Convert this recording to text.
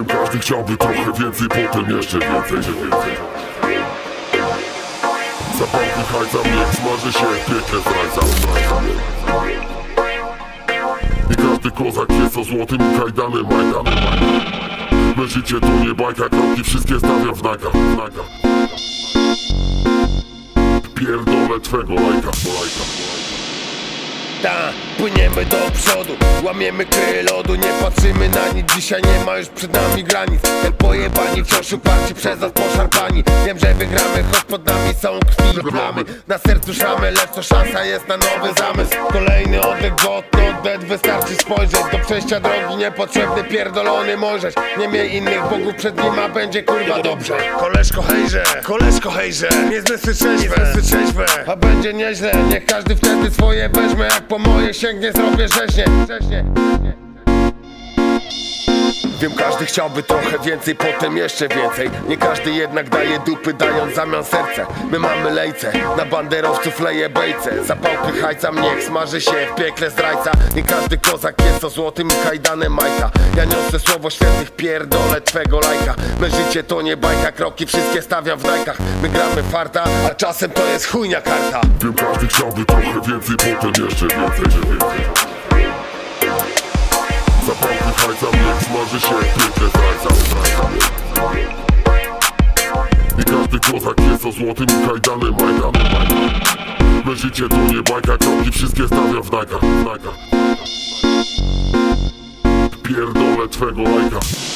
Wiem, każdy chciałby trochę więcej, potem jeszcze więcej. Zapałki hajca, niech smaży się w piekle zdrajca I każdy kozak jest o złotym kajdanem majdanem. Me życie to nie bajka, kroki wszystkie stawiam w nagach, w nagach. Pierdolę twego lajka, lajka Ta, płyniemy do przodu, łamiemy kryje lodu Nie patrzymy na nic, dzisiaj nie ma już przed nami granic. Jak pojebani wciąż uparci przez nas poszarpani. Wiem, że wygramy, choć pod nami są krwi i plamy. Na sercu szamy, lecz to szansa jest na nowy zamysł. Kolejny oddech, godny oddech, wystarczy spojrzeć. Do przejścia drogi niepotrzebny, pierdolony możesz Nie miej innych bogów przed nim, a będzie kurwa dobrze. Koleżko hejże, koleżko hejże. Nie zmysły trzeźwe. A będzie nieźle, niech każdy wtedy swoje weźmie Jak po moje sięgnie, zrobię rzeźnie, rzeźnie. Wiem, każdy chciałby trochę więcej, potem jeszcze więcej. Nie każdy jednak daje dupy, dając zamian serce. My mamy lejce, na banderowców leje bejce. Zapałki hajca, niech smaży się w piekle zdrajca. Nie każdy kozak jest o złotym kajdanem majka. Ja niosę słowo świętych, pierdolę twego lajka. Me życie to nie bajka, kroki wszystkie stawiam w dajkach. My gramy farta, a czasem to jest chujnia karta. Wiem, każdy chciałby trochę więcej, potem jeszcze więcej, więcej. Zapałki hajca, niech smaży się piekle zdrajca I każdy kozak jest o złotym kajdanem majdanem Me życie to nie bajka, kroki wszystkie stawiam w nagach Pierdolę twego lajka